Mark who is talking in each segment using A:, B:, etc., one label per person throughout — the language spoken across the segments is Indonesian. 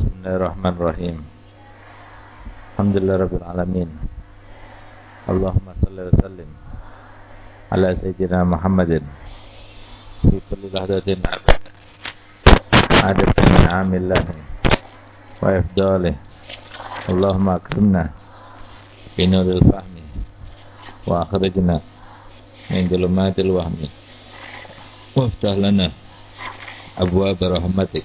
A: بسم الله الرحمن الرحيم الحمد لله رب العالمين اللهم صل وسلم على سيدنا محمد في كل لحظة عدد من عام الله وإفضاله اللهم أكرمنا بنور الفهم وأخرجنا من ظلمات الوهم وافتح لنا أبواب رحمتك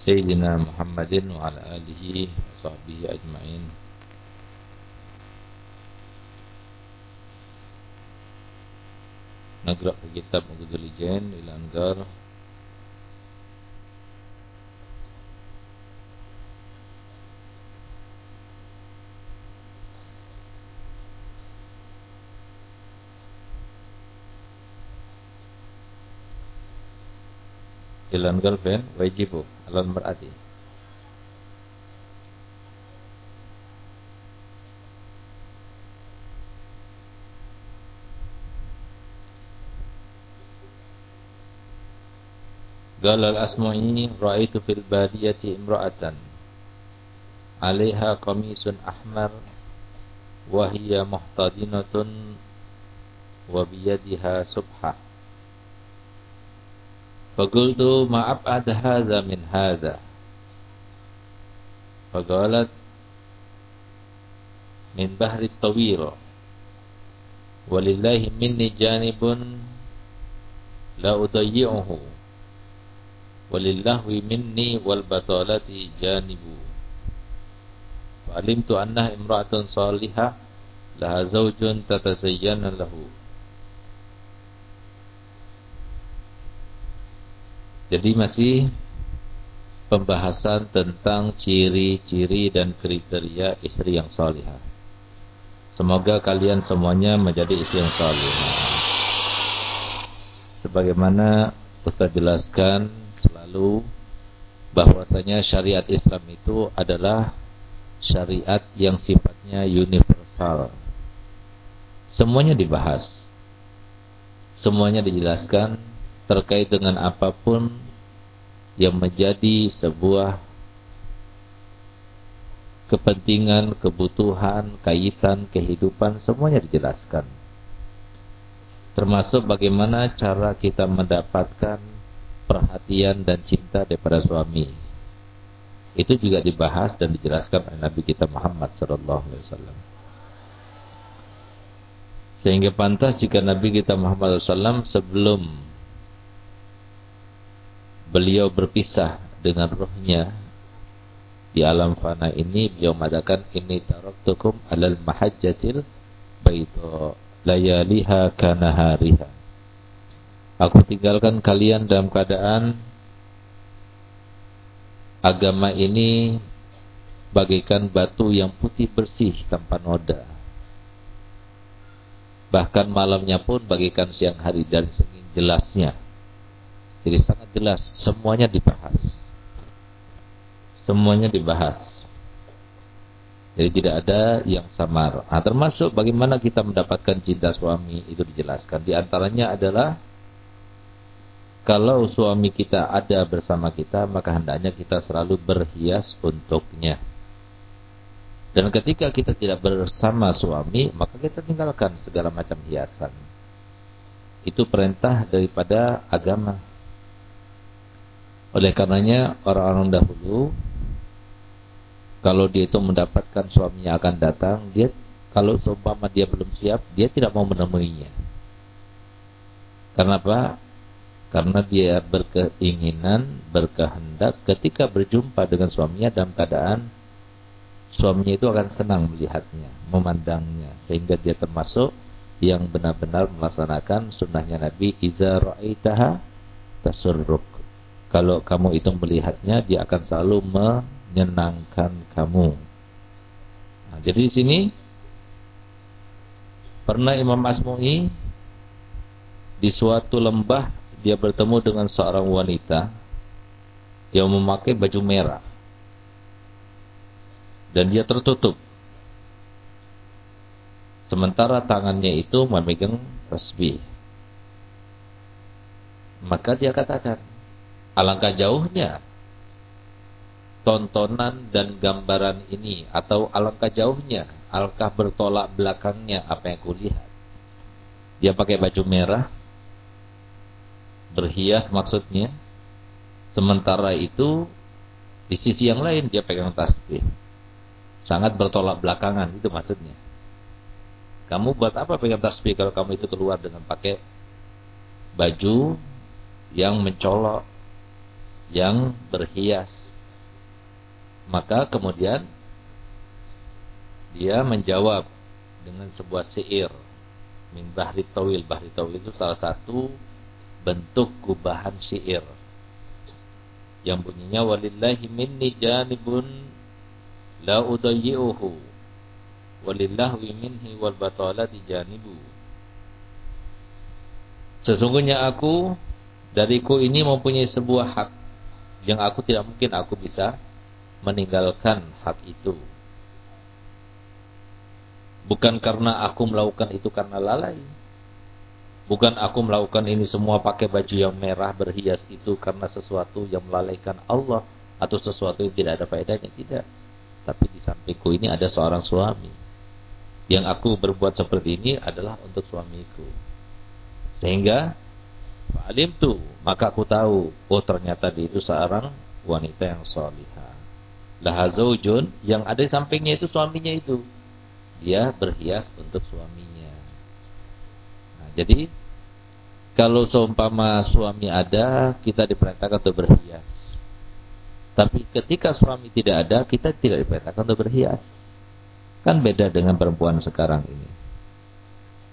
A: سيدنا محمد وعلى آله وصحبه أجمعين. نقرأ في كتاب أقود الجين إلى أنقار ilal girlfriend wajibu alal mar'ati Qala al-Asma'i ra'aitu fil badiyati imra'atan. 'alaiha qamisun ahmar wa hiya muhtadinatun wa biyadiha subhah فقلت ما أبعد هذا من هذا؟ فقالت من بحر الطويل ولله مني جانب لا أضيعه ولله مني والبطالة جانب. فعلمت أنها امرأة صالحة لها زوج تتزين له. Jadi masih pembahasan tentang ciri-ciri dan kriteria istri yang salihah. Semoga kalian semuanya menjadi istri yang salihah. Sebagaimana Ustaz jelaskan selalu bahwasanya syariat Islam itu adalah syariat yang sifatnya universal. Semuanya dibahas. Semuanya dijelaskan terkait dengan apa pun yang menjadi sebuah kepentingan, kebutuhan, kaitan, kehidupan semuanya dijelaskan. Termasuk bagaimana cara kita mendapatkan perhatian dan cinta daripada suami. Itu juga dibahas dan dijelaskan oleh Nabi kita Muhammad sallallahu alaihi wasallam. Sehingga pantas jika Nabi kita Muhammad SAW sebelum beliau berpisah dengan rohnya. Di alam fana ini beliau mengatakan ini taraktukum alal mahajjatil baito layaliha kanahariha. Aku tinggalkan kalian dalam keadaan agama ini bagaikan batu yang putih bersih tanpa noda. Bahkan malamnya pun bagaikan siang hari dan sengit jelasnya jadi sangat jelas semuanya dibahas. Semuanya dibahas. Jadi tidak ada yang samar. Nah, termasuk bagaimana kita mendapatkan cinta suami itu dijelaskan. Di antaranya adalah kalau suami kita ada bersama kita, maka hendaknya kita selalu berhias untuknya. Dan ketika kita tidak bersama suami, maka kita tinggalkan segala macam hiasan. Itu perintah daripada agama. Oleh karenanya orang-orang dahulu kalau dia itu mendapatkan suaminya akan datang, dia kalau seumpama dia belum siap, dia tidak mau menemuinya. Karena apa? Karena dia berkeinginan, berkehendak ketika berjumpa dengan suaminya dalam keadaan suaminya itu akan senang melihatnya, memandangnya. Sehingga dia termasuk yang benar-benar melaksanakan sunnahnya Nabi. Iza ra'aitaha tasurruk. Kalau kamu itu melihatnya, dia akan selalu menyenangkan kamu. Nah, jadi di sini pernah Imam Asmu'i di suatu lembah dia bertemu dengan seorang wanita yang memakai baju merah. Dan dia tertutup. Sementara tangannya itu memegang tasbih. Maka dia katakan alangkah jauhnya tontonan dan gambaran ini atau alangkah jauhnya alangkah bertolak belakangnya apa yang kulihat dia pakai baju merah berhias maksudnya. Sementara itu di sisi yang lain dia pegang tasbih. Sangat bertolak belakangan itu maksudnya. Kamu buat apa pegang tasbih kalau kamu itu keluar dengan pakai baju yang mencolok, yang berhias. Maka kemudian dia menjawab dengan sebuah syair min bahri tawil. Bahri tawil itu salah satu bentuk gubahan syair yang bunyinya walillahi minni janibun la udayyi'uhu walillahu minhi wal batalati janibu Sesungguhnya aku dariku ini mempunyai sebuah hak yang aku tidak mungkin aku bisa meninggalkan hak itu. Bukan karena aku melakukan itu karena lalai, Bukan aku melakukan ini semua pakai baju yang merah berhias itu karena sesuatu yang melalaikan Allah atau sesuatu yang tidak ada faedahnya tidak. Tapi di sampingku ini ada seorang suami. Yang aku berbuat seperti ini adalah untuk suamiku. Sehingga alim tu maka aku tahu oh ternyata dia itu seorang wanita yang salihah. Laha zaujun yang ada di sampingnya itu suaminya itu. Dia berhias untuk suaminya. Nah, jadi kalau seumpama suami ada, kita diperintahkan untuk berhias. Tapi ketika suami tidak ada, kita tidak diperintahkan untuk berhias. Kan beda dengan perempuan sekarang ini.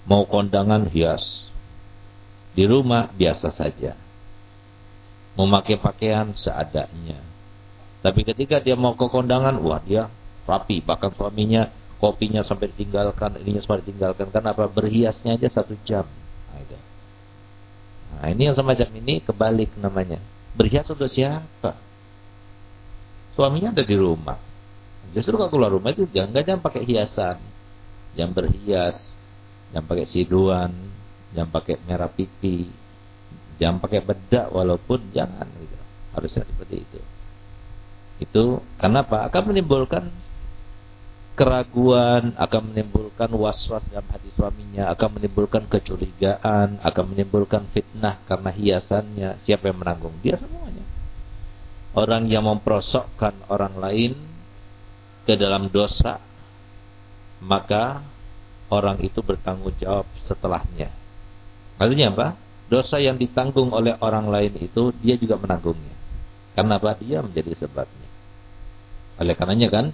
A: Mau kondangan hias. Di rumah biasa saja. Memakai pakaian seadanya. Tapi ketika dia mau ke kondangan, wah dia rapi. Bahkan suaminya kopinya sampai ditinggalkan, ininya sampai ditinggalkan. Kenapa? Berhiasnya aja satu jam. Nah. Nah, ini yang semacam ini kebalik namanya. Berhias untuk siapa? Suaminya ada di rumah. Justru kalau keluar rumah itu jangan jangan pakai hiasan. Jangan berhias, jangan pakai siduan, jangan pakai merah pipi, jangan pakai bedak walaupun jangan gitu. Harusnya seperti itu. Itu kenapa? Akan menimbulkan keraguan, akan menimbulkan was-was dalam hati suaminya, akan menimbulkan kecurigaan, akan menimbulkan fitnah karena hiasannya. Siapa yang menanggung? Dia semuanya. Orang yang memperosokkan orang lain ke dalam dosa, maka orang itu bertanggung jawab setelahnya. Artinya apa? Dosa yang ditanggung oleh orang lain itu dia juga menanggungnya. Karena apa? Dia menjadi sebabnya. Oleh karenanya kan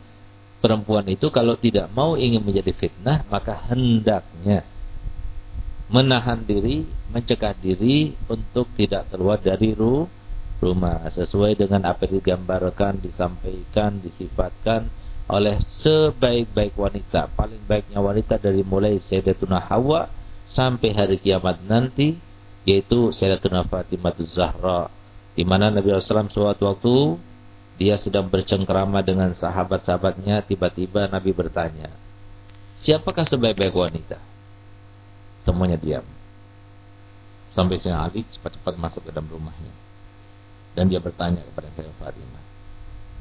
A: perempuan itu kalau tidak mau ingin menjadi fitnah maka hendaknya menahan diri, mencegah diri untuk tidak keluar dari ru rumah sesuai dengan apa yang digambarkan, disampaikan, disifatkan oleh sebaik-baik wanita, paling baiknya wanita dari mulai Sayyidatuna Hawa sampai hari kiamat nanti yaitu Sayyidatuna Fatimah Zahra di mana Nabi SAW suatu waktu dia sedang bercengkrama dengan sahabat-sahabatnya, tiba-tiba Nabi bertanya, siapakah sebaik-baik wanita? Semuanya diam. Sampai Sayyidina Ali cepat-cepat masuk ke dalam rumahnya. Dan dia bertanya kepada saya Fatimah,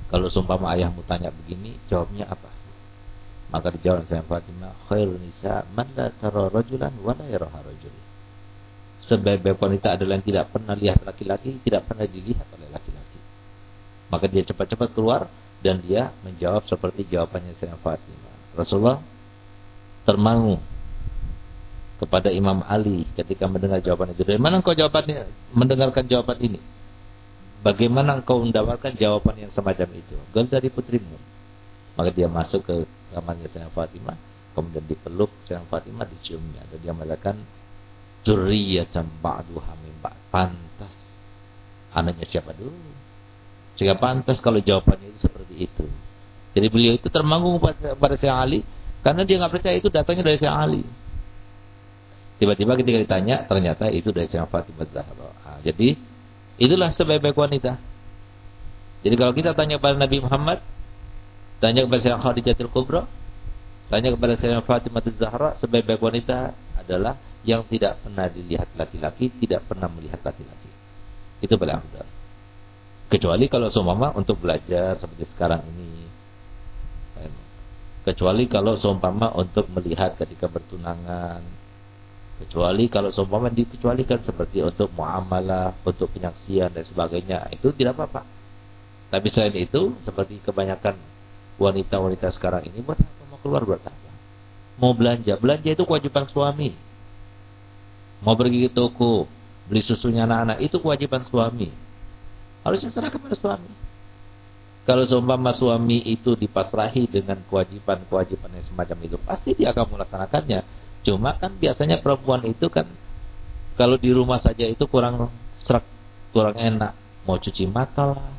A: kalau sumpama ayahmu tanya begini, jawabnya apa? Maka dijawab saya Fatimah, khairun nisa man la tara rajulan wa la yaraha rajul. Sebaik-baik wanita adalah yang tidak pernah lihat laki-laki, tidak pernah dilihat oleh laki-laki. Maka dia cepat-cepat keluar dan dia menjawab seperti jawabannya Sayyidah Fatimah. Rasulullah termangu kepada Imam Ali ketika mendengar jawaban itu. Dari mana engkau jawabannya mendengarkan jawaban ini? Bagaimana engkau mendapatkan jawaban yang semacam itu? Gal dari putrimu. Maka dia masuk ke kamarnya Sayyidah Fatimah, kemudian dipeluk Sayyidah Fatimah diciumnya dan dia mengatakan Zurriyatan ba'duha min ba'd. Pantas. Anaknya siapa dulu? Sehingga pantas kalau jawabannya itu seperti itu. Jadi beliau itu termangung pada, pada Ali karena dia nggak percaya itu datangnya dari Syekh Ali. Tiba-tiba ketika ditanya ternyata itu dari Syekh Fatimah Zahra. Nah, jadi itulah sebaik-baik wanita. Jadi kalau kita tanya kepada Nabi Muhammad, tanya kepada Syekh Khadijatul Kubra, tanya kepada Syekh Fatimah Zahra, sebaik-baik wanita adalah yang tidak pernah dilihat laki-laki, tidak pernah melihat laki-laki. Itu paling afdal. Kecuali kalau seumpama untuk belajar seperti sekarang ini. Kecuali kalau seumpama untuk melihat ketika bertunangan. Kecuali kalau seumpama dikecualikan seperti untuk muamalah, untuk penyaksian dan sebagainya. Itu tidak apa-apa. Tapi selain itu, seperti kebanyakan wanita-wanita sekarang ini, buat apa? Mau keluar buat apa? Mau belanja. Belanja itu kewajiban suami Mau pergi ke toko, beli susunya anak-anak, itu kewajiban suami. Harusnya serahkan pada suami. Kalau seumpama suami itu dipasrahi dengan kewajiban-kewajiban yang semacam itu, pasti dia akan melaksanakannya. Cuma kan biasanya perempuan itu kan kalau di rumah saja itu kurang serak, kurang enak. Mau cuci mata lah,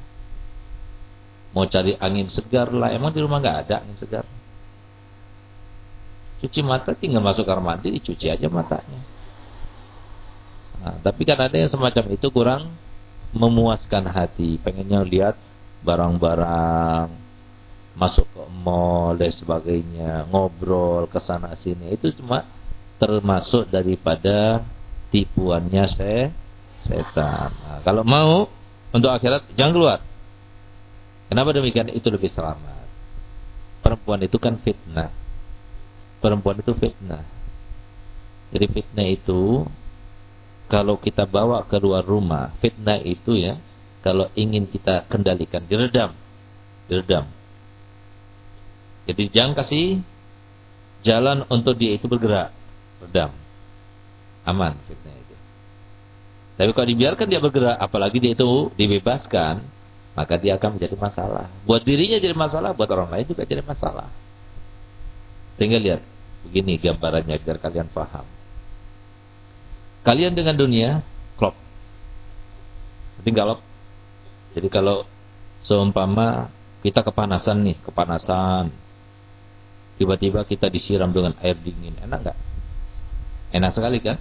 A: mau cari angin segar lah. Emang di rumah nggak ada angin segar? Cuci mata tinggal masuk kamar mandi, dicuci aja matanya. Nah, tapi kan ada yang semacam itu kurang memuaskan hati. Pengennya lihat barang-barang masuk ke mall dan sebagainya, ngobrol ke sana sini. Itu cuma termasuk daripada tipuannya se setan. Nah, kalau mau untuk akhirat jangan keluar. Kenapa demikian? Itu lebih selamat. Perempuan itu kan fitnah. Perempuan itu fitnah. Jadi fitnah itu kalau kita bawa keluar rumah, fitnah itu ya, kalau ingin kita kendalikan, diredam. Diredam. Jadi jangan kasih jalan untuk dia itu bergerak. Redam. Aman fitnah itu. Tapi kalau dibiarkan dia bergerak, apalagi dia itu dibebaskan, maka dia akan menjadi masalah. Buat dirinya jadi masalah, buat orang lain juga jadi masalah. Tinggal lihat, begini gambarannya biar kalian paham. Kalian dengan dunia klop. Tinggal Jadi kalau seumpama kita kepanasan nih, kepanasan. Tiba-tiba kita disiram dengan air dingin. Enak nggak? Enak sekali kan?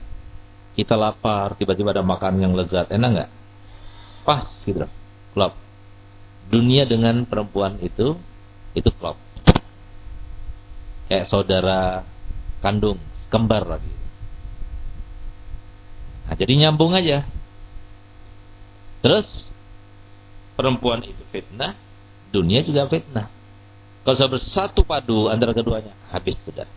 A: Kita lapar, tiba-tiba ada makanan yang lezat. Enak nggak? Pas gitu. Klop. Dunia dengan perempuan itu itu klop. Kayak saudara kandung, kembar lagi. Nah, jadi nyambung aja. Terus perempuan itu fitnah, dunia juga fitnah. Kalau sudah bersatu padu antara keduanya, habis sudah.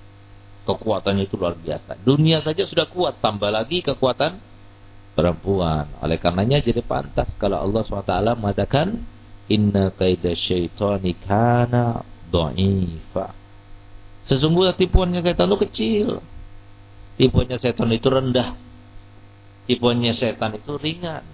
A: Kekuatannya itu luar biasa. Dunia saja sudah kuat, tambah lagi kekuatan perempuan. Oleh karenanya jadi pantas kalau Allah SWT mengatakan Inna kaida syaitani kana do'ifa. Sesungguhnya tipuannya setan itu kecil. Tipuannya setan itu rendah tipuannya setan itu ringan.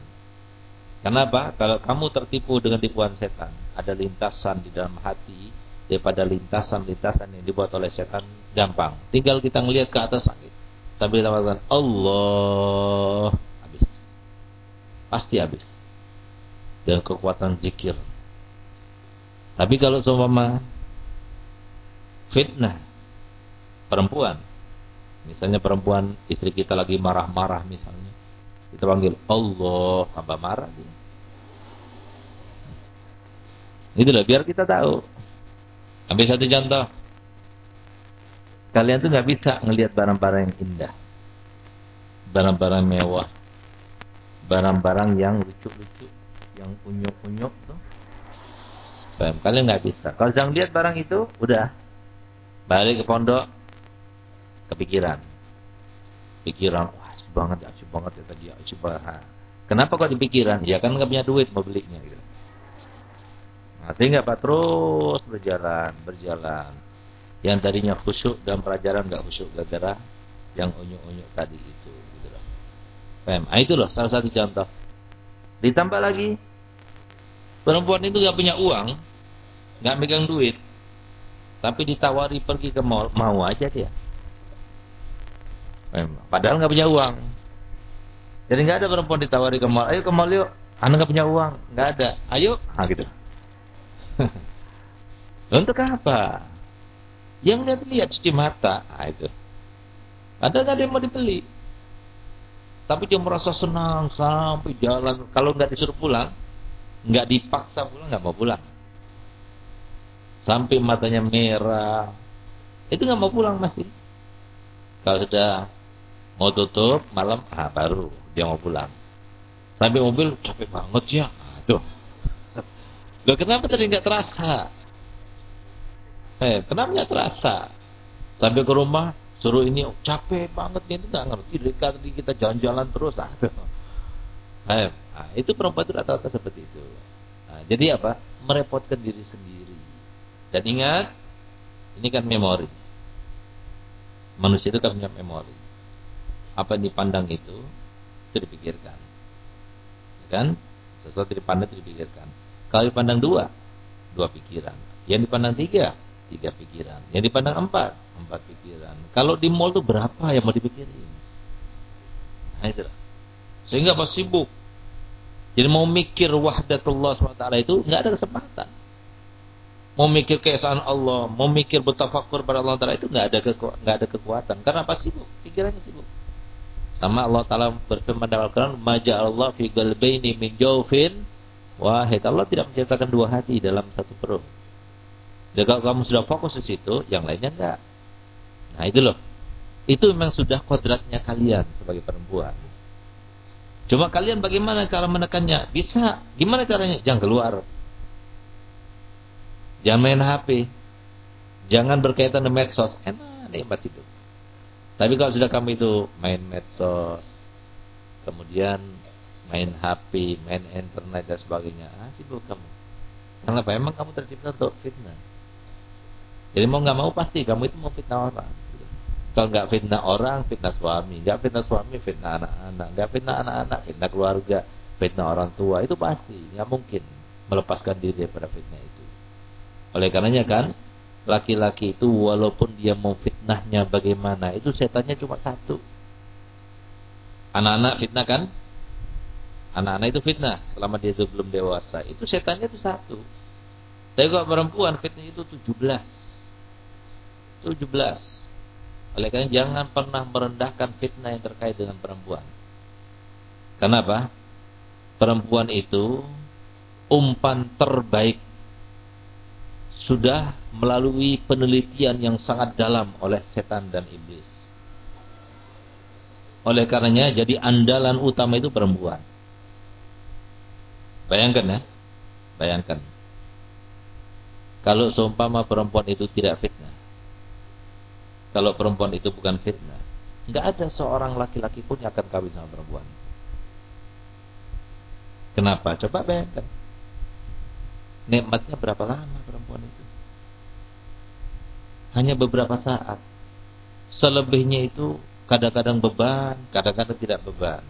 A: Kenapa? Kalau kamu tertipu dengan tipuan setan, ada lintasan di dalam hati daripada lintasan-lintasan yang dibuat oleh setan gampang. Tinggal kita ngelihat ke atas sakit. Sambil kita Allah habis. Pasti habis. Dan kekuatan zikir. Tapi kalau seumpama fitnah perempuan, misalnya perempuan istri kita lagi marah-marah misalnya, kita panggil Allah, tambah marah dia. Itulah biar kita tahu. Ambil satu contoh. Kalian tuh nggak bisa ngelihat barang-barang yang indah. Barang-barang mewah. Barang-barang yang lucu-lucu, yang unyuk-unyuk tuh. Kalian nggak bisa. Kalau jangan lihat barang itu, udah balik ke pondok, kepikiran. Pikiran, banget, asik banget ya tadi, asik banget. Kenapa kok dipikiran? Ya kan nggak punya duit mau belinya gitu. Nah, sehingga Pak terus berjalan, berjalan. Yang tadinya khusyuk dan pelajaran nggak khusyuk gara-gara yang unyuk-unyuk tadi itu. Gitu loh. Nah, itu loh salah satu contoh. Ditambah lagi, perempuan itu nggak punya uang, nggak megang duit, tapi ditawari pergi ke mall, mau aja dia. Padahal nggak punya uang. Jadi nggak ada perempuan ditawari ke mall, ayo ke mall yuk. Anda nggak punya uang, nggak ada. Ayo, ah gitu. Untuk apa? Yang lihat-lihat cuci mata, ah itu. Ada yang mau dibeli? Tapi dia merasa senang sampai jalan. Kalau nggak disuruh pulang, nggak dipaksa pulang, nggak mau pulang. Sampai matanya merah, itu nggak mau pulang pasti. Kalau sudah Mau tutup malam, ah baru dia mau pulang. Sampai mobil capek banget ya. Aduh. Loh kenapa tadi nggak terasa? Eh, kenapa nggak terasa? Sampai ke rumah suruh ini oh, capek banget ini nggak ngerti dari tadi kita jalan-jalan terus. Aduh. Nah, itu perempuan itu rata-rata seperti itu. Nah, jadi apa? Merepotkan diri sendiri. Dan ingat, ini kan memori. Manusia itu kan punya memori. Apa yang dipandang itu itu dipikirkan. Ya kan? Sesuatu dipandang itu dipikirkan. Kalau dipandang dua dua pikiran. Yang dipandang tiga tiga pikiran. Yang dipandang empat empat pikiran. Kalau di mall tuh berapa yang mau dipikirin? Nah itu sehingga pas sibuk jadi mau mikir wahdatullah SWT itu nggak ada kesempatan mau mikir keesaan Allah, mau mikir betafakur pada Allah Taala itu nggak ada nggak ada kekuatan. Karena apa sibuk? Pikirannya sibuk. Sama Allah Ta'ala berfirman dalam Al-Quran, Maja Allah fi galbaini min jawfin wahid. Allah tidak menciptakan dua hati dalam satu perut. Dan kalau kamu sudah fokus di situ, yang lainnya enggak. Nah itu loh. Itu memang sudah kodratnya kalian sebagai perempuan. Cuma kalian bagaimana cara menekannya? Bisa. Gimana caranya? Jangan keluar. Jangan main HP. Jangan berkaitan dengan medsos. Enak, nikmat itu. Tapi kalau sudah kamu itu main medsos, kemudian main HP, main internet dan sebagainya, ah sibuk kamu. Karena apa? Emang kamu tercipta untuk fitnah. Jadi mau nggak mau pasti kamu itu mau fitnah orang. Kalau nggak fitnah orang, fitnah suami. Nggak fitnah suami, fitnah anak-anak. Nggak fitnah anak-anak, fitnah keluarga. Fitnah orang tua. Itu pasti. Nggak mungkin melepaskan diri daripada fitnah itu. Oleh karenanya kan, laki-laki itu walaupun dia mau fitnahnya bagaimana itu setannya cuma satu anak-anak fitnah kan anak-anak itu fitnah selama dia itu belum dewasa itu setannya itu satu tapi kalau perempuan fitnah itu 17 17 oleh karena jangan pernah merendahkan fitnah yang terkait dengan perempuan kenapa perempuan itu umpan terbaik sudah melalui penelitian yang sangat dalam oleh setan dan iblis. Oleh karenanya jadi andalan utama itu perempuan. Bayangkan ya. Bayangkan. Kalau seumpama perempuan itu tidak fitnah. Kalau perempuan itu bukan fitnah. Enggak ada seorang laki-laki pun yang akan kawin sama perempuan. Kenapa? Coba bayangkan nikmatnya berapa lama perempuan itu? Hanya beberapa saat. Selebihnya itu kadang-kadang beban, kadang-kadang tidak beban.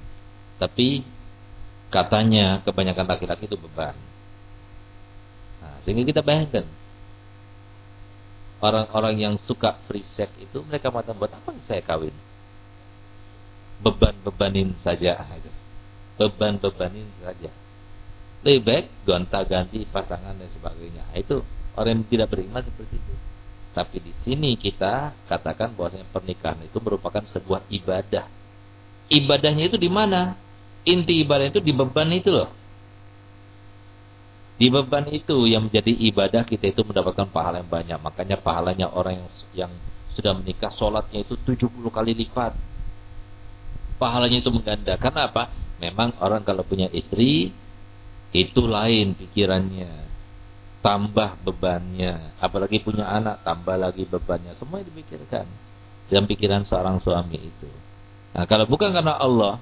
A: Tapi katanya kebanyakan laki-laki itu beban. Nah, sehingga kita bayangkan orang-orang yang suka free sex itu mereka mengatakan buat apa saya kawin? Beban-bebanin saja. Beban-bebanin saja lebih baik gonta-ganti pasangan dan sebagainya. Itu orang yang tidak beriman seperti itu. Tapi di sini kita katakan bahwasanya pernikahan itu merupakan sebuah ibadah. Ibadahnya itu di mana? Inti ibadah itu di beban itu loh. Di beban itu yang menjadi ibadah kita itu mendapatkan pahala yang banyak. Makanya pahalanya orang yang yang sudah menikah sholatnya itu 70 kali lipat. Pahalanya itu mengganda. Karena apa? Memang orang kalau punya istri itu lain pikirannya tambah bebannya apalagi punya anak tambah lagi bebannya semua dipikirkan dalam pikiran seorang suami itu nah kalau bukan karena Allah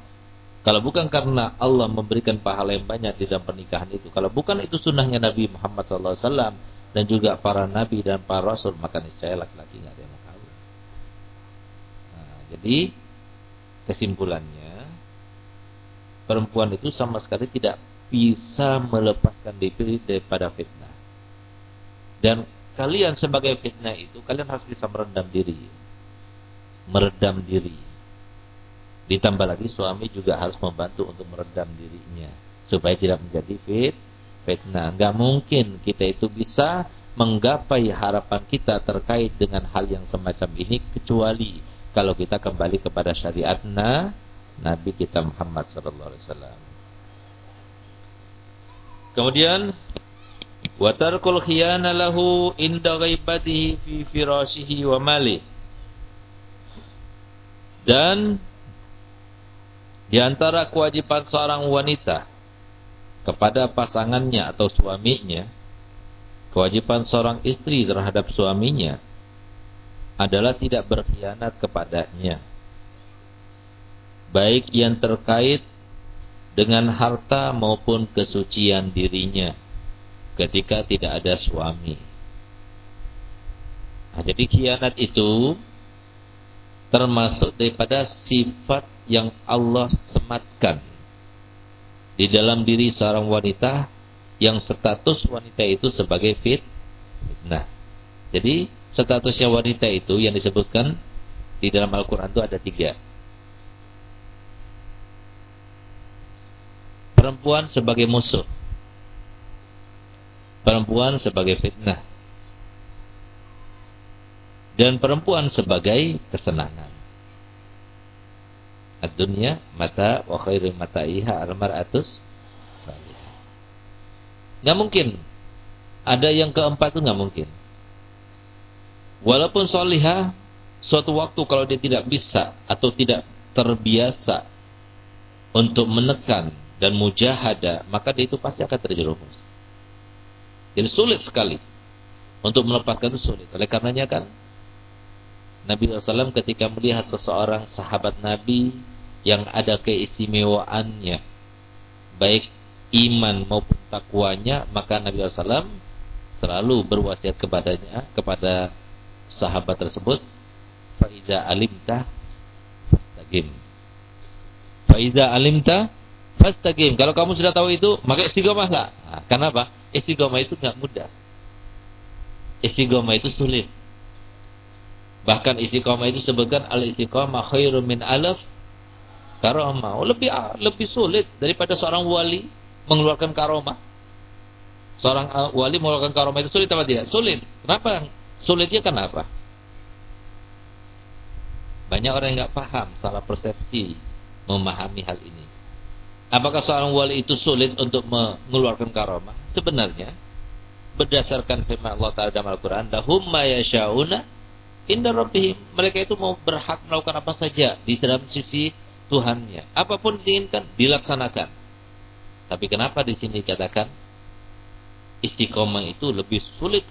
A: Kalau bukan karena Allah memberikan pahala yang banyak di dalam pernikahan itu, kalau bukan itu sunnahnya Nabi Muhammad SAW dan juga para nabi dan para rasul, maka niscaya laki-laki nggak ada yang mau kawin. Nah, jadi kesimpulannya, perempuan itu sama sekali tidak bisa melepaskan diri daripada fitnah. Dan kalian sebagai fitnah itu, kalian harus bisa meredam diri. Meredam diri Ditambah lagi suami juga harus membantu untuk meredam dirinya supaya tidak menjadi fit fitnah. Enggak mungkin kita itu bisa menggapai harapan kita terkait dengan hal yang semacam ini kecuali kalau kita kembali kepada syariatna Nabi kita Muhammad sallallahu alaihi wasallam. Kemudian wa tarkul khiyana lahu inda ghaibatihi fi firashihi wa mali. Dan di antara kewajiban seorang wanita kepada pasangannya atau suaminya, kewajiban seorang istri terhadap suaminya adalah tidak berkhianat kepadanya. Baik yang terkait dengan harta maupun kesucian dirinya ketika tidak ada suami. Nah, jadi khianat itu termasuk daripada sifat yang Allah sematkan di dalam diri seorang wanita yang status wanita itu sebagai fit Nah, Jadi statusnya wanita itu yang disebutkan di dalam Al-Quran itu ada tiga. Perempuan sebagai musuh. Perempuan sebagai fitnah. Dan perempuan sebagai kesenangan. Ad-dunya mata wa khairu mata'iha al-mar'atus Nggak mungkin. Ada yang keempat itu nggak mungkin. Walaupun solihah, suatu waktu kalau dia tidak bisa atau tidak terbiasa untuk menekan dan mujahada, maka dia itu pasti akan terjerumus. Jadi sulit sekali untuk melepaskan itu sulit. Oleh karenanya kan Nabi SAW ketika melihat seseorang sahabat Nabi yang ada keistimewaannya baik iman maupun takwanya maka Nabi SAW selalu berwasiat kepadanya kepada sahabat tersebut faida alimta fastagim. Faida alimta fastagim. Kalau kamu sudah tahu itu maka istiqomah enggak? Nah, kenapa? Istiqomah itu enggak mudah. Istiqomah itu sulit bahkan istiqomah itu sebutkan al istiqomah khairum min alaf karomah. Oh, lebih ah, lebih sulit daripada seorang wali mengeluarkan karomah. Seorang uh, wali mengeluarkan karomah itu sulit apa tidak? Sulit. Kenapa? Sulitnya kenapa? Banyak orang yang nggak paham, salah persepsi memahami hal ini. Apakah seorang wali itu sulit untuk mengeluarkan karomah? Sebenarnya berdasarkan firman Allah Taala dalam Al-Qur'an, "Lahum ma inda rabbihim." Mereka itu mau berhak melakukan apa saja di dalam sisi Tuhannya. Apa pun diinginkan dilaksanakan. Tapi kenapa di sini dikatakan istiqomah itu lebih sulit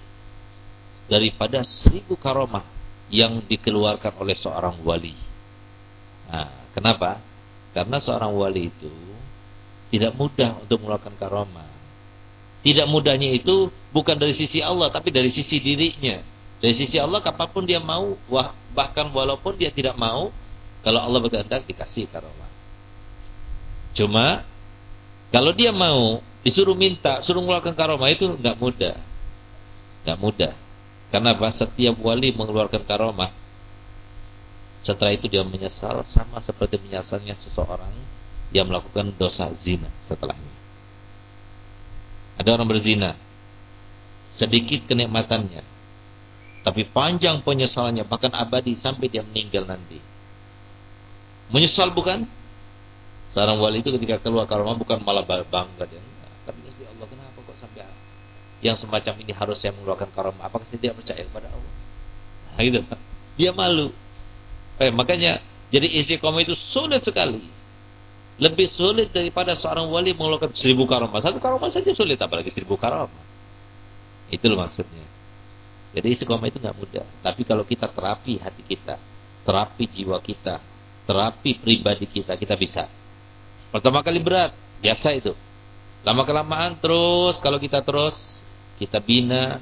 A: daripada seribu karomah yang dikeluarkan oleh seorang wali. Nah, kenapa? Karena seorang wali itu tidak mudah untuk mengeluarkan karomah. Tidak mudahnya itu bukan dari sisi Allah, tapi dari sisi dirinya. Dari sisi Allah, kapan pun dia mau, bahkan walaupun dia tidak mau, kalau Allah berkehendak dikasih karomah. Cuma kalau dia mau disuruh minta, suruh mengeluarkan karomah itu nggak mudah. nggak mudah. Karena apa? Setiap wali mengeluarkan karomah setelah itu dia menyesal sama seperti menyesalnya seseorang yang melakukan dosa zina setelahnya. Ada orang berzina, sedikit kenikmatannya, tapi panjang penyesalannya bahkan abadi sampai dia meninggal nanti. Menyesal bukan? Seorang wali itu ketika keluar ke rumah bukan malah bangga dia. Tapi ya Allah kenapa kok sampai yang semacam ini harus saya mengeluarkan karomah? Apakah saya tidak percaya kepada Allah? Nah, gitu. Dia malu. Eh, makanya jadi istiqomah itu sulit sekali. Lebih sulit daripada seorang wali mengeluarkan seribu karomah. Satu karomah saja sulit, apalagi seribu karomah. Itu maksudnya. Jadi istiqomah itu nggak mudah. Tapi kalau kita terapi hati kita, terapi jiwa kita, terapi pribadi kita, kita bisa. Pertama kali berat, biasa itu. Lama kelamaan terus kalau kita terus kita bina,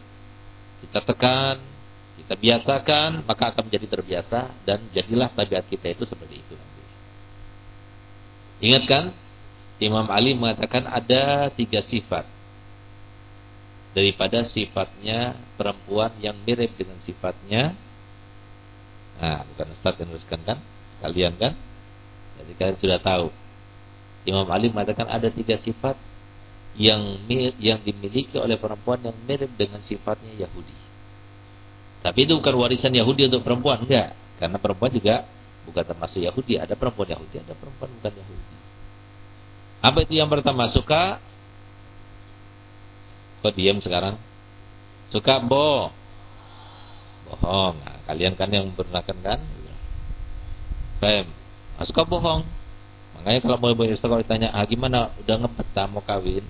A: kita tekan, kita biasakan, maka akan menjadi terbiasa dan jadilah tabiat kita itu seperti itu nanti. Ingat kan? Imam Ali mengatakan ada tiga sifat daripada sifatnya perempuan yang mirip dengan sifatnya. Nah, bukan Ustaz yang nuliskan kan? Kalian kan? Jadi kalian sudah tahu. Imam Ali mengatakan ada tiga sifat yang yang dimiliki oleh perempuan yang mirip dengan sifatnya Yahudi. Tapi itu bukan warisan Yahudi untuk perempuan, enggak. Karena perempuan juga bukan termasuk Yahudi. Ada perempuan Yahudi, ada perempuan bukan Yahudi. Apa itu yang pertama? Suka Kok diam sekarang? Suka bo Bohong nah, Kalian kan yang membenarkan kan? Fem nah, Suka bohong Makanya kalau mau ibu kalau ditanya ah, Gimana udah ngepet mau kawin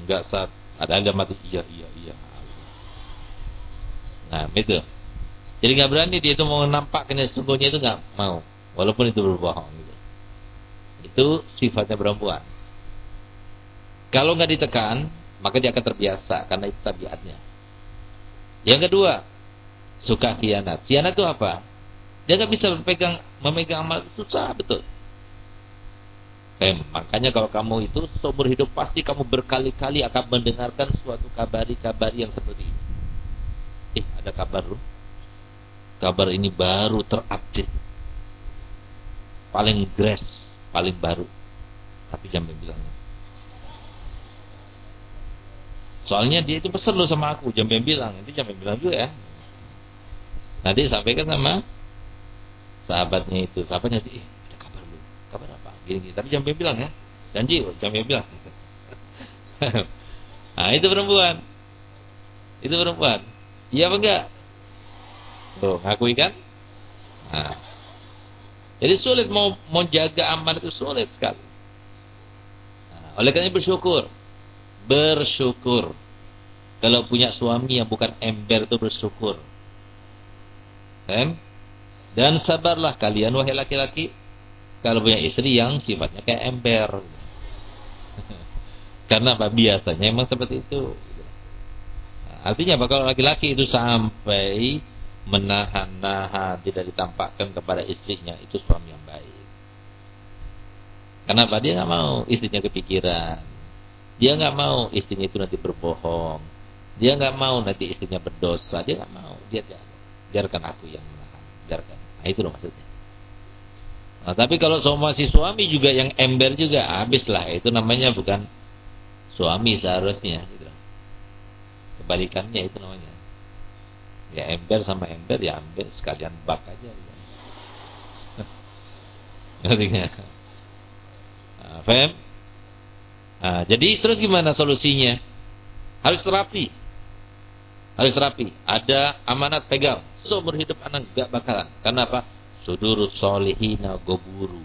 A: Enggak saat Ada yang mati Iya iya iya Nah, itu. Jadi nggak berani dia itu mau nampakkan sesungguhnya itu nggak mau, walaupun itu berbohong. Gitu. Itu sifatnya perempuan. Kalau nggak ditekan, maka dia akan terbiasa karena itu tabiatnya. Yang kedua, suka khianat. Khianat itu apa? Dia nggak bisa memegang memegang amal susah betul. Eh, makanya kalau kamu itu seumur hidup pasti kamu berkali-kali akan mendengarkan suatu kabari-kabari yang seperti ini eh ada kabar loh kabar ini baru terupdate paling grass paling baru tapi jangan bilangnya soalnya dia itu pesan loh sama aku jangan bilang nanti jangan bilang juga ya nanti sampaikan sama sahabatnya itu sahabatnya eh ada kabar lu kabar apa gini, gini tapi jangan bilang ya janji jangan bilang nah itu perempuan itu perempuan Iya apa enggak? Tuh, ngakui kan? Nah. Jadi sulit mau mau jaga aman itu sulit sekali. Nah, oleh karena bersyukur. Bersyukur. Kalau punya suami yang bukan ember itu bersyukur. Kan? Dan sabarlah kalian wahai laki-laki kalau punya istri yang sifatnya kayak ember. Karena apa? Biasanya emang seperti itu. Artinya apa? Kalau laki-laki itu sampai menahan-nahan tidak ditampakkan kepada istrinya itu suami yang baik. Kenapa? Dia nggak mau istrinya kepikiran. Dia nggak mau istrinya itu nanti berbohong. Dia nggak mau nanti istrinya berdosa. Dia nggak mau. Dia biarkan aku yang menahan. Biarkan. Nah, itu loh maksudnya. Nah, tapi kalau semua si suami juga yang ember juga habislah. Itu namanya bukan suami seharusnya. Gitu kebalikannya itu namanya ya ember sama ember ya ambil sekalian bak aja gitu. ngerti nah, faham nah, jadi terus gimana solusinya? Harus terapi. Harus terapi. Ada amanat pegang. Seumur hidup anak gak bakalan. Karena apa? Sudurus solihina goburu.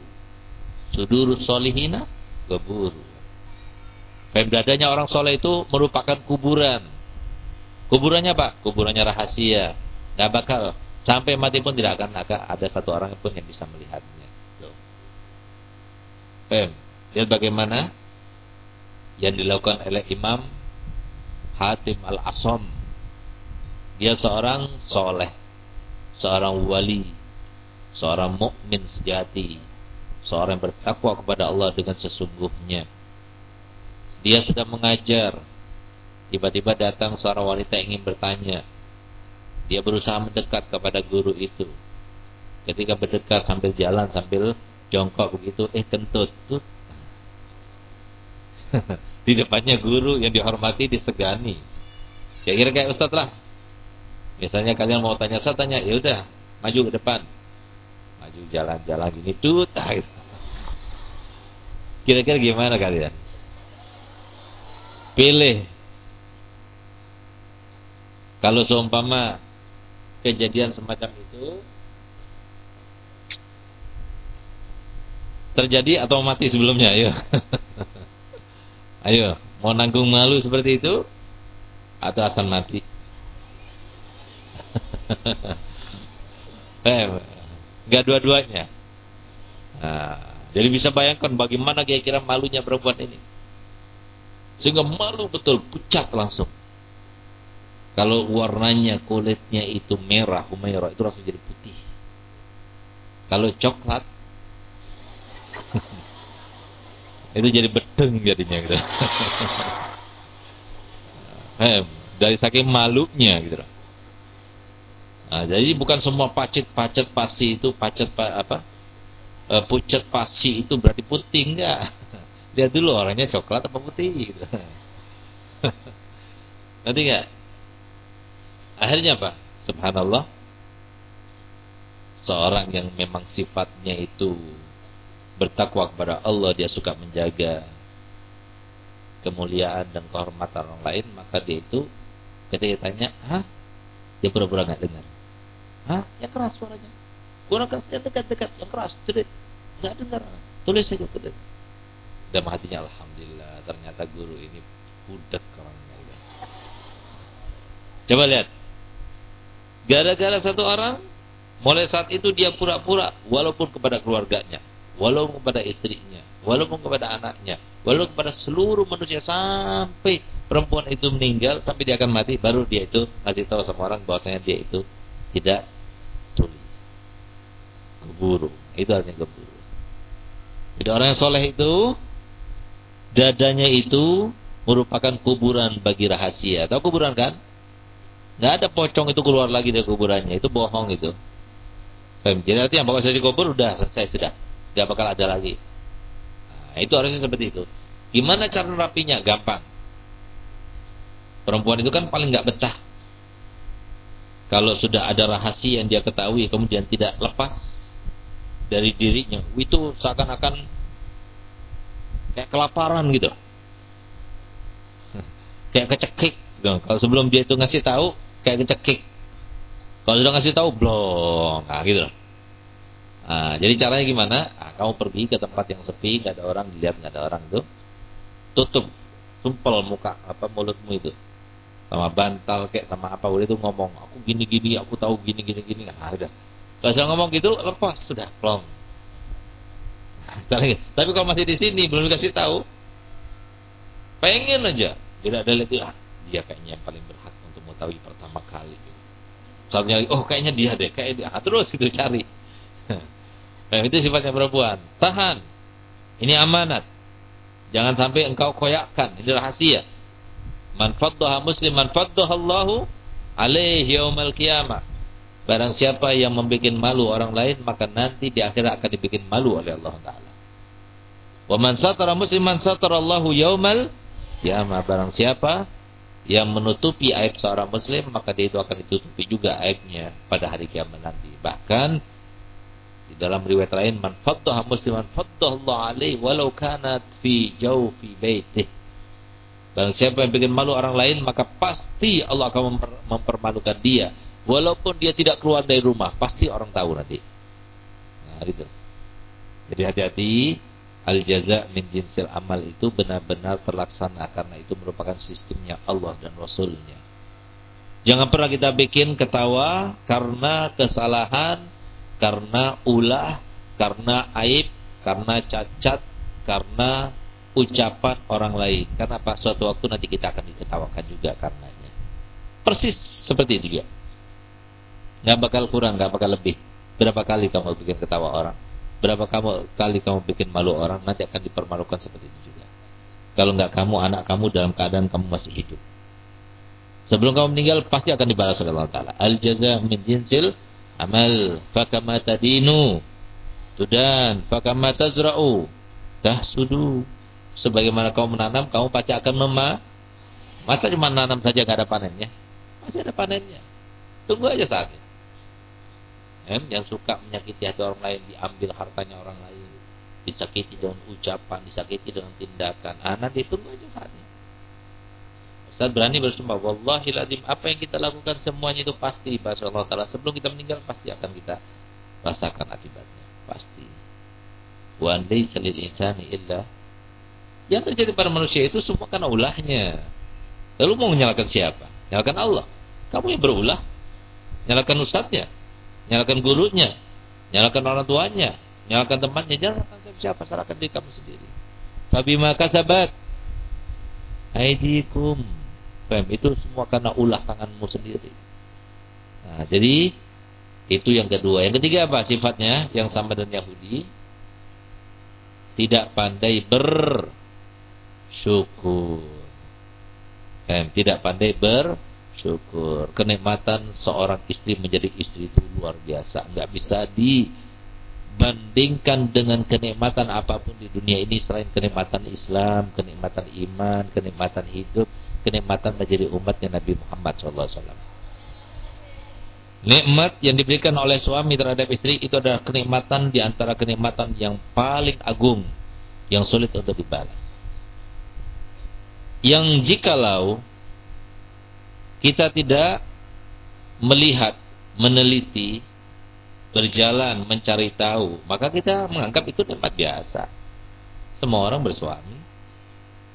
A: Sudurus solihina goburu. Faham dadanya orang soleh itu merupakan kuburan. Kuburannya Pak, kuburannya rahasia. Gak bakal. Sampai mati pun tidak akan. Ada satu orang pun yang bisa melihatnya. Tuh. lihat bagaimana yang dilakukan oleh Imam Hatim Al-Asom. Dia seorang soleh, seorang wali, seorang mukmin sejati, seorang yang bertakwa kepada Allah dengan sesungguhnya. Dia sedang mengajar Tiba-tiba datang seorang wanita ingin bertanya. Dia berusaha mendekat kepada guru itu. Ketika berdekat sambil jalan sambil jongkok begitu, eh kentut. Tut. Di depannya guru yang dihormati disegani. Ya kira kayak Ustaz lah. Misalnya kalian mau tanya, saya tanya, ya udah, maju ke depan. Maju jalan-jalan gini, tut. Kira-kira gimana kalian? Pilih kalau seumpama kejadian semacam itu terjadi atau mati sebelumnya, ayo. ayo, mau nanggung malu seperti itu atau akan mati? eh, enggak dua-duanya. Nah, Jadi bisa bayangkan bagaimana kira-kira malunya perempuan ini. Sehingga malu betul, pucat langsung. Kalau warnanya kulitnya itu merah, humairah itu langsung jadi putih. Kalau coklat itu jadi bedeng jadinya gitu. eh, dari saking malunya gitu. Nah, jadi bukan semua pacet-pacet pasi itu pacet apa? E, pucet pasi itu berarti putih enggak. Lihat dulu orangnya coklat apa putih gitu. Nanti enggak? Akhirnya apa? Subhanallah. Seorang yang memang sifatnya itu bertakwa kepada Allah, dia suka menjaga kemuliaan dan kehormatan orang lain, maka dia itu ketika ditanya, "Hah?" Dia pura-pura enggak dengar. Hah? Yang keras suaranya. Gunakan saja dekat-dekat yang keras. Tidak, nggak dengar. Tulis saja tulis. Dan hatinya Alhamdulillah. Ternyata guru ini budak orangnya. Coba lihat. Gara-gara satu orang, mulai saat itu dia pura-pura, walaupun kepada keluarganya, walaupun kepada istrinya, walaupun kepada anaknya, walaupun kepada seluruh manusia sampai perempuan itu meninggal, sampai dia akan mati, baru dia itu ngasih tahu sama orang bahwasanya dia itu tidak tuli. Keburu. Itu artinya keburu. Jadi orang yang soleh itu dadanya itu merupakan kuburan bagi rahasia. Tahu kuburan kan? Nggak ada pocong itu keluar lagi dari kuburannya. Itu bohong itu. Jadi artinya bahwa saya dikubur udah selesai sudah. Gak bakal ada lagi. Nah, itu harusnya seperti itu. Gimana cara rapinya? Gampang. Perempuan itu kan paling nggak betah kalau sudah ada rahasia yang dia ketahui kemudian tidak lepas dari dirinya, itu seakan-akan kayak kelaparan gitu. kayak kecekik. Gitu. Kalau sebelum dia itu ngasih tahu, kayak kecekik. Kalau sudah ngasih tahu, blong. Nah, gitu. Nah, jadi caranya gimana? Nah, kamu pergi ke tempat yang sepi, nggak ada orang, dilihat nggak ada orang tuh. Tutup, tumpel muka apa mulutmu itu. Sama bantal kayak sama apa udah itu ngomong aku gini gini aku tahu gini gini gini nah udah. Kalau saya ngomong gitu lepas sudah plong. Tapi kalau masih di sini belum dikasih tahu pengen aja. Tidak ada lagi ah, dia kayaknya yang paling berhak untuk mengetahui pertama kali. Saat nyari oh kayaknya dia deh kayak dia. Ah, terus itu cari nah, itu sifatnya perempuan tahan ini amanat jangan sampai engkau koyakkan ini rahasia Man faddaha musliman faddaha Allahu alaihi yaumal qiyamah. Barang siapa yang membuat malu orang lain maka nanti di akhirat akan dibikin malu oleh Allah taala. Wa man satara musliman satara Allahu yaumal qiyamah. Barang siapa yang menutupi aib seorang muslim maka dia itu akan ditutupi juga aibnya pada hari kiamat nanti. Bahkan di dalam riwayat lain man faddaha musliman faddaha Allah alaihi walau kanat fi jawfi baitihi dan siapa yang bikin malu orang lain, maka pasti Allah akan memper, mempermalukan dia. Walaupun dia tidak keluar dari rumah, pasti orang tahu nanti. Nah, itu. Jadi hati-hati, al-jaza min jinsil amal itu benar-benar terlaksana karena itu merupakan sistemnya Allah dan Rasulnya. Jangan pernah kita bikin ketawa karena kesalahan, karena ulah, karena aib, karena cacat, karena ucapan orang lain. Karena pas suatu waktu nanti kita akan diketawakan juga karenanya. Persis seperti itu juga. Gak bakal kurang, gak bakal lebih. Berapa kali kamu bikin ketawa orang? Berapa kamu kali kamu bikin malu orang? Nanti akan dipermalukan seperti itu juga. Kalau nggak kamu, anak kamu dalam keadaan kamu masih hidup. Sebelum kamu meninggal pasti akan dibalas oleh Allah Taala. Al jaza min jinsil amal. Fakama tadinu. Tudan. Fakama tazra'u. Tahsudu sebagaimana kamu menanam, kamu pasti akan mema. Masa cuma nanam saja nggak ada panennya? Masih ada panennya. Tunggu aja saatnya. Em, yang suka menyakiti hati orang lain, diambil hartanya orang lain, disakiti dengan ucapan, disakiti dengan tindakan. Ah, nanti tunggu aja saatnya. Ustaz berani bersumpah, wallahi lazim apa yang kita lakukan semuanya itu pasti bahasa Allah Taala sebelum kita meninggal pasti akan kita rasakan akibatnya, pasti. Wa laysa lil insani illa yang terjadi pada manusia itu semua karena ulahnya. Lalu mau menyalahkan siapa? Nyalakan Allah. Kamu yang berulah. Nyalakan ustadznya. Nyalakan gurunya. Nyalakan orang tuanya. Nyalakan temannya, jangan salahkan siapa, salahkan diri kamu sendiri. Fabima kasabat aidikum. Fem, itu semua karena ulah tanganmu sendiri. Nah, jadi itu yang kedua. Yang ketiga apa sifatnya yang sama dengan Yahudi? Tidak pandai bersyukur. Fem, tidak pandai bersyukur. Kenikmatan seorang istri menjadi istri itu luar biasa. Enggak bisa di bandingkan dengan kenikmatan apa pun di dunia ini selain kenikmatan Islam, kenikmatan iman, kenikmatan hidup, kenikmatan menjadi umatnya Nabi Muhammad SAW. Nikmat yang diberikan oleh suami terhadap istri itu adalah kenikmatan di antara kenikmatan yang paling agung, yang sulit untuk dibalas. Yang jikalau kita tidak melihat, meneliti, berjalan mencari tahu, maka kita menganggap itu tempat biasa. Semua orang bersuami,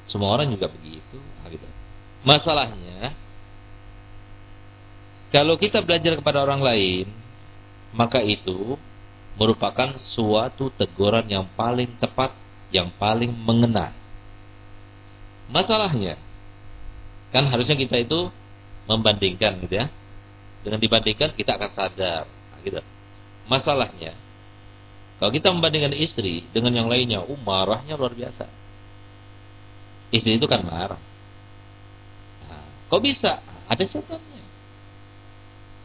A: semua orang juga begitu. Gitu. Masalahnya, kalau kita belajar kepada orang lain, maka itu merupakan suatu teguran yang paling tepat, yang paling mengena. Masalahnya, kan harusnya kita itu membandingkan gitu ya. Dengan dibandingkan kita akan sadar, nah, gitu. Masalahnya, kalau kita membandingkan istri dengan yang lainnya, uh, marahnya luar biasa. Istri itu kan marah. Kok bisa? Ada setannya.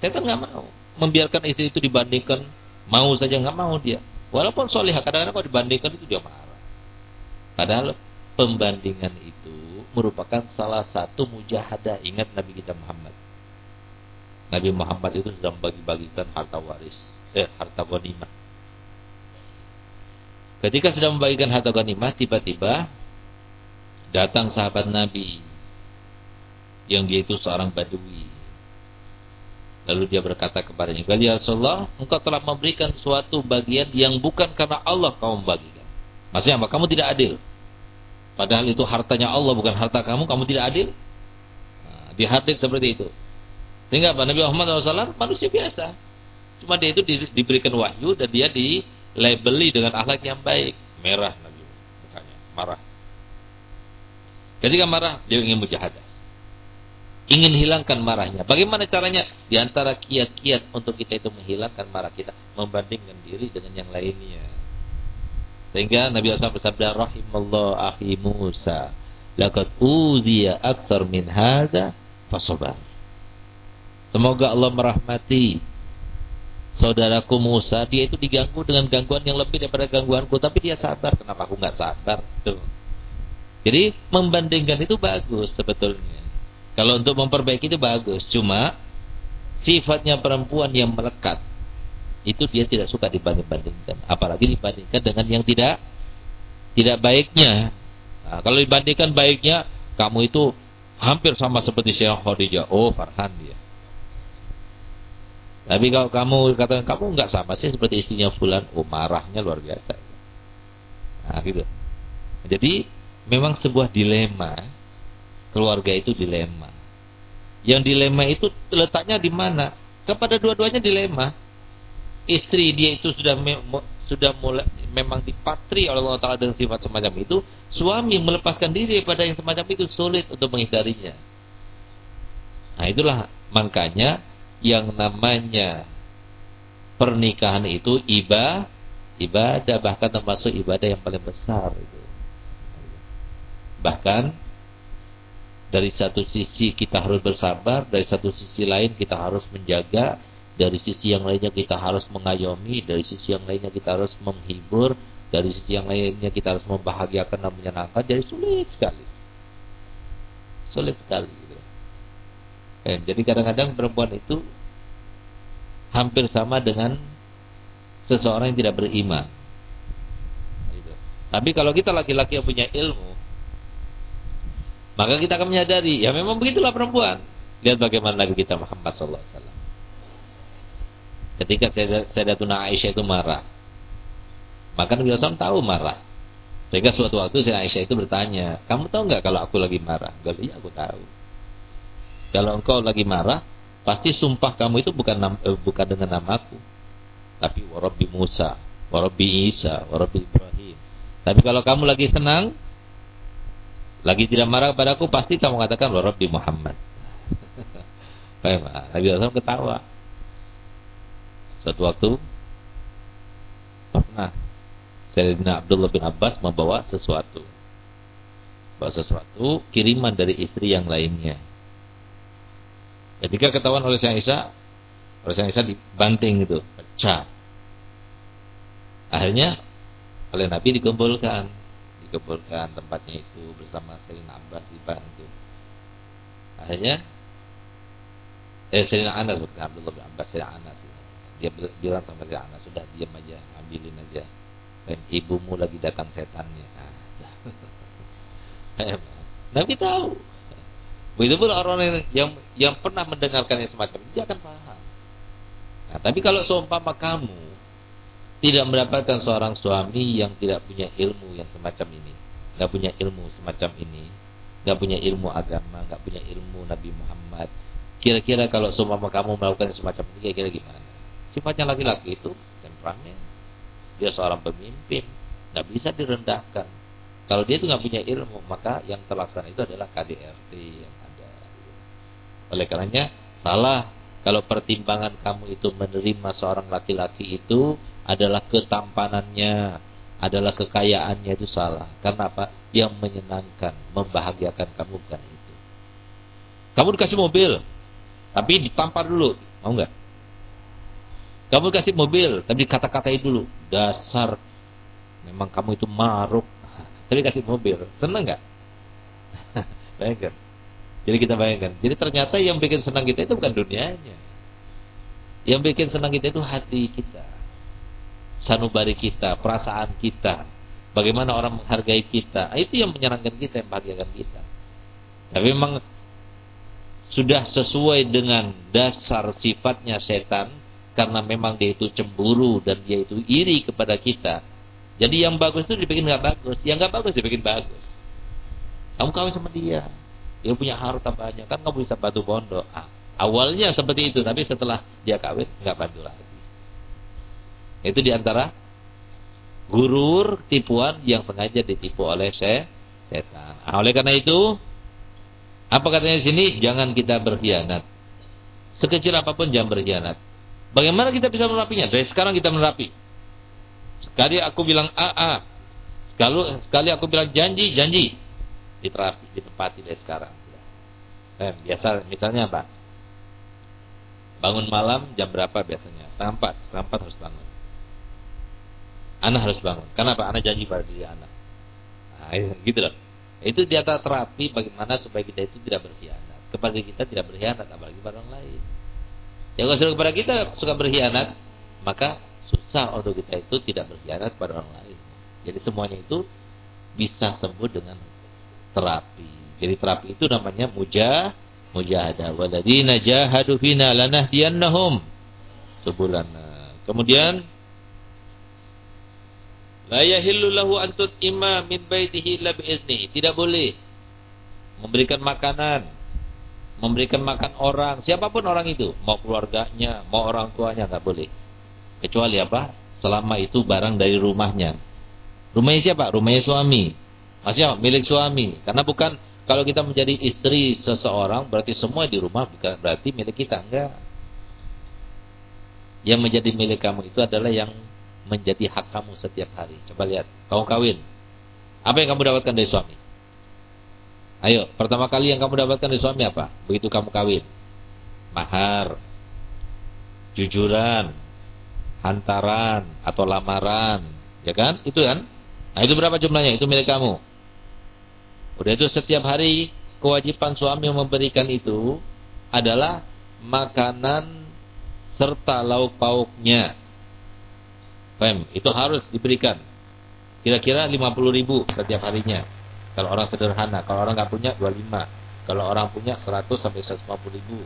A: Setan nggak mau membiarkan istri itu dibandingkan, mau saja nggak mau dia. Walaupun solihah, kadang-kadang kalau dibandingkan itu dia marah. Padahal pembandingan itu merupakan salah satu mujahadah. Ingat Nabi kita Muhammad. Nabi Muhammad itu sedang bagi-bagikan harta waris eh, harta ghanimah. Ketika sedang membagikan harta ghanimah, tiba-tiba datang sahabat Nabi yang dia itu seorang badui. Lalu dia berkata kepadanya, "Ya Rasulullah, engkau telah memberikan suatu bagian yang bukan karena Allah kau membagikan." Maksudnya apa? Kamu tidak adil. Padahal itu hartanya Allah bukan harta kamu, kamu tidak adil. Nah, dia hadir seperti itu. Sehingga apa? Nabi Muhammad SAW manusia biasa. Cuma dia itu di, diberikan wahyu dan dia dilabeli dengan akhlak yang baik. Merah Nabi mukanya, marah. Ketika marah, dia ingin mujahadah. Ingin hilangkan marahnya. Bagaimana caranya? Di antara kiat-kiat untuk kita itu menghilangkan marah kita, membandingkan diri dengan yang lainnya. Sehingga Nabi SAW bersabda, Rahimallah ahi Musa, laqad uziya aksar min hadha fasobar. Semoga Allah merahmati saudaraku Musa, dia itu diganggu dengan gangguan yang lebih daripada gangguanku, tapi dia sabar. Kenapa aku nggak sabar? Tuh. Jadi membandingkan itu bagus sebetulnya. Kalau untuk memperbaiki itu bagus, cuma sifatnya perempuan yang melekat itu dia tidak suka dibanding-bandingkan, apalagi dibandingkan dengan yang tidak tidak baiknya. Nah, kalau dibandingkan baiknya, kamu itu hampir sama seperti Syekh Khadijah. Oh, Farhan dia. Tapi kalau kamu katakan kamu nggak sama sih seperti istrinya Fulan, oh marahnya luar biasa. Nah, gitu. Jadi memang sebuah dilema. Keluarga itu dilema. Yang dilema itu letaknya di mana? Kepada dua-duanya dilema. Istri dia itu sudah sudah mulai memang dipatri oleh Allah Taala dengan sifat semacam itu, suami melepaskan diri pada yang semacam itu sulit untuk menghindarinya. Nah, itulah makanya yang namanya pernikahan itu ibadah ibadah bahkan termasuk ibadah yang paling besar itu. Bahkan dari satu sisi kita harus bersabar, dari satu sisi lain kita harus menjaga, dari sisi yang lainnya kita harus mengayomi, dari sisi yang lainnya kita harus menghibur, dari sisi yang lainnya kita harus membahagiakan dan menyenangkan. Jadi sulit sekali. Sulit sekali. Eh, jadi kadang-kadang perempuan itu hampir sama dengan seseorang yang tidak beriman. Gitu. Tapi kalau kita laki-laki yang punya ilmu, maka kita akan menyadari, ya memang begitulah perempuan. Lihat bagaimana Nabi kita Muhammad SAW. Ketika Sayyidatuna Aisyah itu marah, maka Nabi SAW tahu marah. Sehingga suatu waktu Sayyidatuna Aisyah itu bertanya, kamu tahu nggak kalau aku lagi marah? Gak, iya aku tahu. Kalau engkau lagi marah, pasti sumpah kamu itu bukan eh, bukan dengan namaku, tapi warabbi Musa, Warabi Isa, Warabi Ibrahim. Tapi kalau kamu lagi senang, lagi tidak marah padaku, pasti kamu katakan Warabi Muhammad. Nabi SAW ketawa. Suatu waktu pernah Sayyidina Abdullah bin Abbas membawa sesuatu. Bawa sesuatu kiriman dari istri yang lainnya. Ketika ketahuan oleh Syekh Isa, oleh Syekh Isa dibanting itu, pecah. Akhirnya oleh Nabi dikumpulkan, dikumpulkan tempatnya itu bersama Sayyidina Abbas dibantu. Akhirnya eh Sayyidina Anas bukan Abdullah bin Abbas Sayyidina Anas. Dia bilang sama Sayyidina Anas sudah diam aja ambilin aja. Dan ibumu lagi datang setannya. Nah, Nabi tahu. Begitu pula orang yang yang pernah mendengarkan yang semacam dia akan paham. Nah, tapi kalau seumpama kamu tidak mendapatkan seorang suami yang tidak punya ilmu yang semacam ini nggak punya ilmu semacam ini nggak punya ilmu agama nggak punya ilmu Nabi Muhammad Kira-kira kalau semua kamu melakukan semacam ini kira-kira gimana? Sifatnya laki-laki itu temperamen. Dia seorang pemimpin, nggak bisa direndahkan. Kalau dia itu nggak punya ilmu, maka yang terlaksana itu adalah KDRT yang ada. Oleh karenanya salah kalau pertimbangan kamu itu menerima seorang laki-laki itu adalah ketampanannya, adalah kekayaannya itu salah. Karena apa? Yang menyenangkan, membahagiakan kamu bukan itu. Kamu dikasih mobil, tapi ditampar dulu, mau nggak? Kamu kasih mobil, tapi dikata-katain dulu. Dasar, memang kamu itu maruk. Tapi kasih mobil, senang nggak? bayangkan. Jadi kita bayangkan. Jadi ternyata yang bikin senang kita itu bukan dunianya. Yang bikin senang kita itu hati kita. Sanubari kita, perasaan kita. Bagaimana orang menghargai kita. Itu yang menyenangkan kita, yang bahagiakan kita. Tapi memang sudah sesuai dengan dasar sifatnya setan karena memang dia itu cemburu dan dia itu iri kepada kita. Jadi yang bagus itu dibikin nggak bagus, yang nggak bagus dibikin bagus. Kamu kawin sama dia, dia punya harta banyak, kan kamu bisa bantu pondok. Ah, awalnya seperti itu, tapi setelah dia kawin nggak bantu lagi. Itu di antara gurur tipuan yang sengaja ditipu oleh setan. Nah, oleh karena itu apa katanya di sini? Jangan kita berkhianat. Sekecil apa pun jangan berkhianat. Bagaimana kita bisa menerapinya? Dari sekarang kita menerapi. Sekali aku bilang A, A. Sekali, sekali aku bilang janji, janji. Diterapi, ditepati dari sekarang. Eh, biasa, misalnya apa? Bangun malam jam berapa biasanya? Setengah empat, setengah empat harus bangun. Anak harus bangun. Kenapa? Anak janji pada diri anak. Nah, gitu loh. Itu di atas terapi bagaimana supaya kita itu tidak berkhianat. Kepada kita tidak berkhianat, apalagi pada orang lain. Yang kalau kepada kita suka berkhianat, maka susah untuk kita itu tidak berkhianat pada orang lain. Jadi semuanya itu bisa sembuh dengan terapi. Jadi terapi itu namanya mujah, mujahadah. Waladina jahadu fina lanahdiyannahum subulana. Kemudian La yahillu lahu an tut'ima min baitihi illa bi'izni. Tidak boleh memberikan makanan, memberikan makan orang, siapa pun orang itu, mau keluarganya, mau orang tuanya enggak boleh. Kecuali apa? Selama itu barang dari rumahnya. Rumahnya siapa? Rumahnya suami. Maksudnya milik suami. Karena bukan kalau kita menjadi istri seseorang berarti semua di rumah bukan berarti milik kita enggak. Yang menjadi milik kamu itu adalah yang menjadi hak kamu setiap hari. Coba lihat, kamu kawin. Apa yang kamu dapatkan dari suami? Ayo, pertama kali yang kamu dapatkan dari suami apa? Begitu kamu kawin. Mahar, jujuran, hantaran atau lamaran, ya kan? Itu kan? Nah, itu berapa jumlahnya? Itu milik kamu. Udah itu setiap hari kewajiban suami memberikan itu adalah makanan serta lauk pauknya Fem, itu harus diberikan. Kira-kira 50 ribu setiap harinya. Kalau orang sederhana, kalau orang nggak punya 25. Kalau orang punya 100 sampai 150 ribu.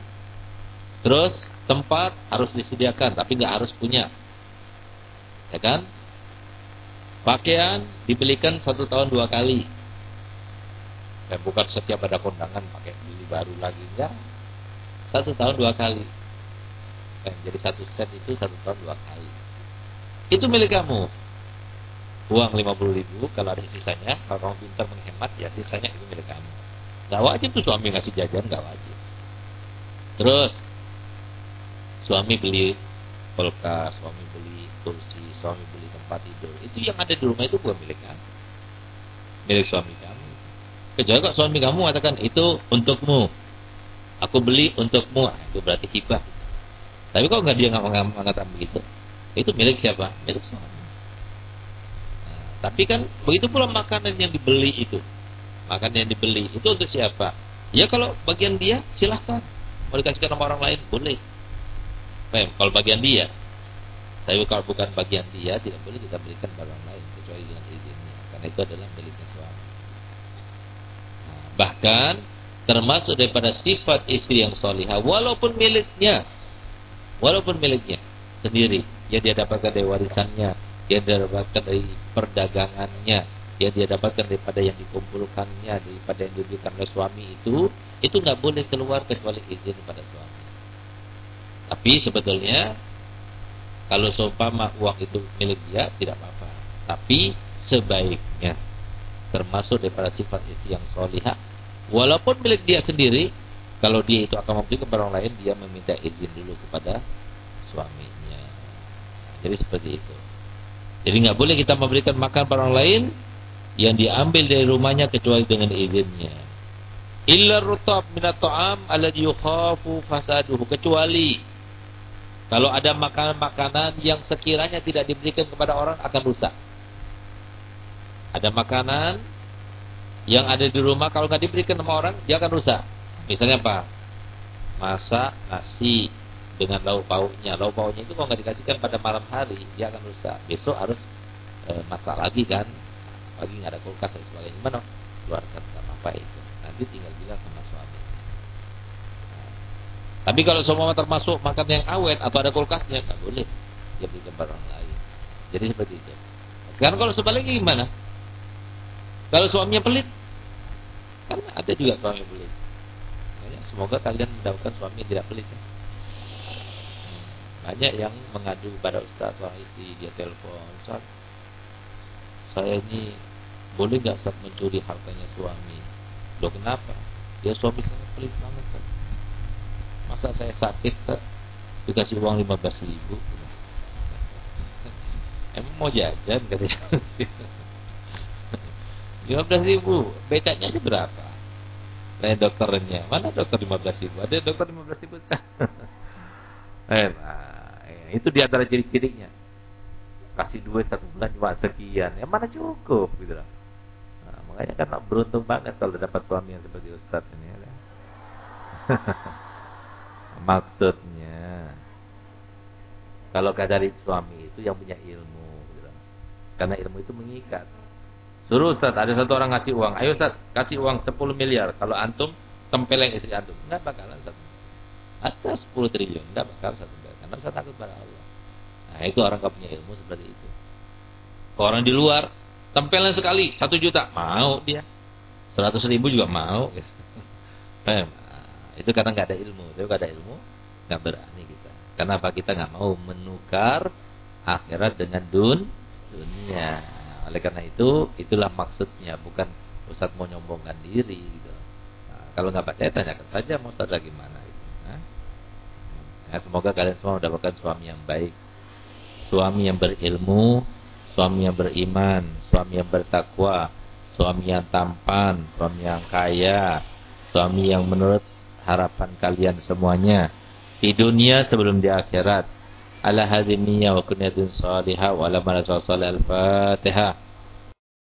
A: Terus tempat harus disediakan, tapi nggak harus punya. Ya kan? Pakaian dibelikan satu tahun dua kali. Dan bukan setiap ada kondangan pakai beli baru lagi enggak. Satu tahun dua kali. Eh, jadi satu set itu satu tahun dua kali. Itu milik kamu. Uang 50 ribu, kalau ada sisanya, kalau kamu pintar menghemat, ya sisanya itu milik kamu. Gak wajib tuh suami ngasih jajan, gak wajib. Terus, suami beli kulkas, suami beli kursi, suami beli tempat tidur. Itu yang ada di rumah itu bukan milik kamu. Milik suami kamu. Kecuali kok suami kamu mengatakan itu untukmu. Aku beli untukmu. Nah, itu berarti hibah. Tapi kok nggak dia nggak mengatakan begitu? Itu milik siapa? Milik suami. Nah, tapi kan begitu pula makanan yang dibeli itu. Makanan yang dibeli itu untuk siapa? Ya kalau bagian dia silahkan. Mau dikasihkan sama orang lain boleh. Paham? Kalau bagian dia. Tapi kalau bukan bagian dia tidak boleh kita berikan pada orang lain kecuali dengan izinnya. Karena itu adalah miliknya suami. Nah, bahkan termasuk daripada sifat istri yang solihah walaupun miliknya walaupun miliknya sendiri yang dia dapatkan dari warisannya, yang dia dapatkan dari perdagangannya, yang dia dapatkan daripada yang dikumpulkannya, daripada yang diberikan oleh suami itu, itu nggak boleh keluar kecuali izin pada suami. Tapi sebetulnya kalau seumpama uang itu milik dia tidak apa-apa. Tapi sebaiknya termasuk daripada sifat istri yang solihah, walaupun milik dia sendiri, kalau dia itu akan memberi kepada orang lain, dia meminta izin dulu kepada suaminya. Jadi seperti itu. Jadi nggak boleh kita memberikan makan pada orang lain yang diambil dari rumahnya kecuali dengan izinnya. Illa rutab minat ta'am alladhi yukhafu fasaduhu kecuali kalau ada makanan-makanan yang sekiranya tidak diberikan kepada orang akan rusak. Ada makanan yang ada di rumah kalau nggak diberikan sama orang dia akan rusak. Misalnya apa? Masak nasi dengan lauk pauknya. Lauk pauknya itu kalau nggak dikasihkan pada malam hari, dia akan rusak. Besok harus e, masak lagi kan. Pagi nggak ada kulkas dan sebagainya. Gimana? Keluarkan nggak apa-apa itu. Nanti tinggal bilang sama suami. Nah, tapi kalau semua termasuk makan yang awet atau ada kulkasnya nggak boleh. Dia berikan orang lain. Jadi seperti itu. Sekarang kalau sebaliknya gimana? Kalau suaminya pelit, kan ada juga suami pelit. Semoga kalian mendapatkan suami yang tidak pelit. Ya. Banyak yang mengadu kepada Ustaz seorang istri dia telepon, Ustaz, saya ini boleh nggak Ustaz mencuri hartanya suami? Loh kenapa? Dia suami saya pelit banget Ustaz. Masa saya sakit Ustaz? Dikasih uang 15 ribu. Emang mau jajan katanya. 15 ribu. Becaknya aja berapa? Nah dokternya. Mana dokter 15 ribu? Ada dokter 15 ribu? eh, itu di antara ciri-cirinya. Kasih duit satu bulan cuma sekian. Ya mana cukup gitu loh. Nah, makanya kan beruntung banget kalau dapat suami yang seperti Ustaz ini. Ya. Maksudnya kalau dari suami itu yang punya ilmu gitu. Karena ilmu itu mengikat. Suruh Ustaz, ada satu orang ngasih uang. Ayo Ustaz, kasih uang 10 miliar. Kalau antum tempeleng istri antum. Enggak bakalan satu. Atas 10 triliun, enggak bakal satu karena saya takut pada Allah. Nah itu orang gak punya ilmu seperti itu. Orang di luar, tempelan sekali, satu juta, mau dia. Seratus ribu juga mau. Nah, itu karena nggak ada ilmu. Tapi nggak ada ilmu, nggak berani kita. Kenapa kita nggak mau menukar akhirat dengan dun dunia? Oleh karena itu, itulah maksudnya, bukan Ustaz mau nyombongkan diri gitu. Nah, kalau nggak percaya tanyakan saja mau Ustaz gimana. Ya, semoga kalian semua mendapatkan suami yang baik. Suami yang berilmu, suami yang beriman, suami yang bertakwa, suami yang tampan, suami yang kaya, suami yang menurut harapan kalian semuanya di dunia sebelum di akhirat. Ala wa kunyatun salihah wa ala al-fatihah.